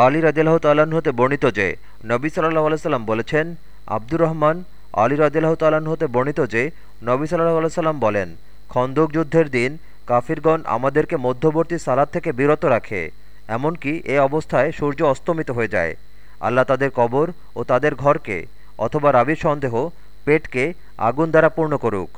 আলী রাজিল্লাহ তাল্লাহ্ন হতে বর্ণিত যে, নবী সাল্লাহ আলাইসাল্লাম বলেছেন, আব্দুর রহমান আলী রাজিল্লাহ তাল্লাহ্ন হতে বর্ণিত যে, নবী সাল্লাহ আলাইসাল্লাম বলেন, খন্দক যুদ্ধের দিন কাফিরগণ আমাদেরকে মধ্যবর্তী সালাদ থেকে বিরত রাখে, এমনকি এ অবস্থায় সূর্য অস্তমিত হয়ে যায়। আল্লাহ তাদের কবর ও তাদের ঘরকে অথবা রাবির সন্দেহ পেটকে আগুন দ্বারা পূর্ণ করুক।